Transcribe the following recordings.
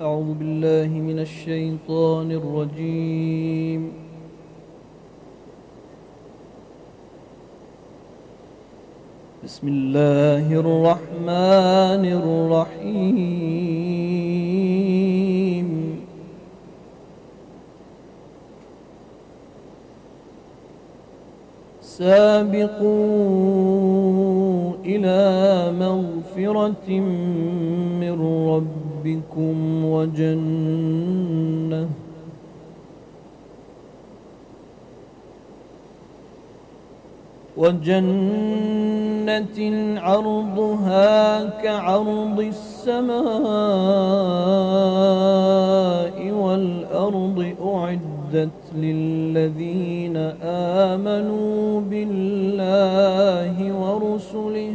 أعوذ بالله من الشيطان الرجيم. بسم الله الرحمن الرحيم. سابقوا إلى مغفرة من ربكم وجنة وجنة عرضها كعرض السماء والأرض أعدت للذين آمنوا بالله ورسله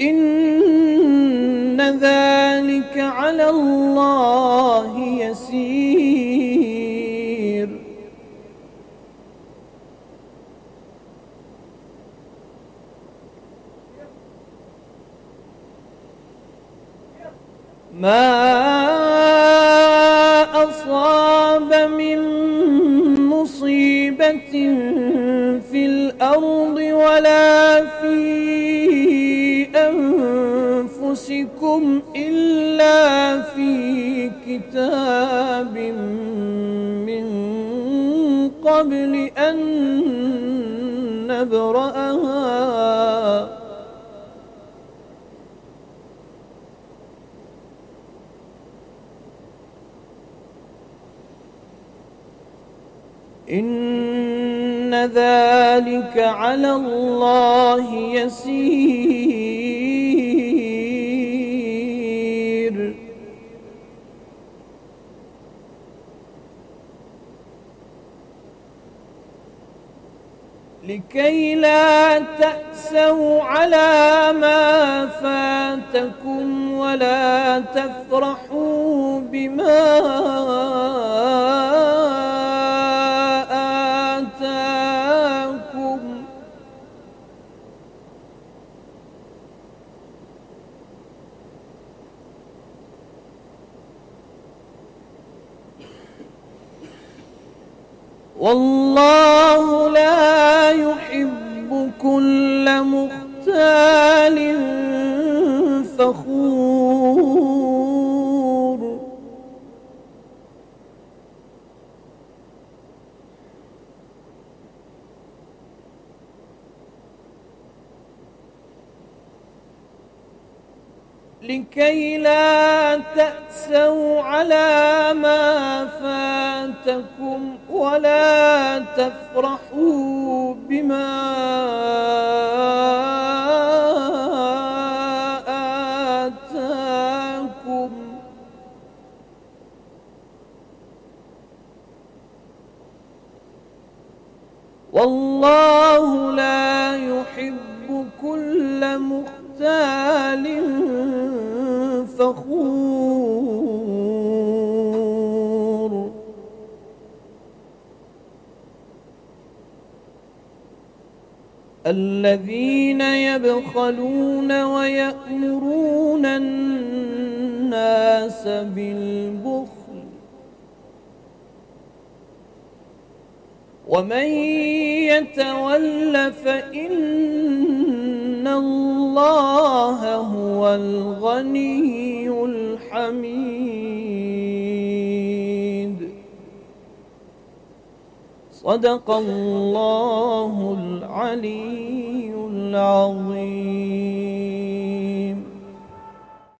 إن ذلك على الله يسير. ما أصاب من مصيبة أنفسكم إلا في كتاب من قبل أن نبرأها إن ذلك على الله يسير لكي لا تأسوا على ما فاتكم ولا تفرحوا بما آتاكم. والله لا لكي لا تأسوا على ما فاتكم ولا تفرحوا بما آتاكم. والله لا يحب كل مختال فخور. الذين يبخلون ويأمرون الناس بالبخل. ومن يتول فإن الله هو الغني الحميد. صدق الله العلي العظيم.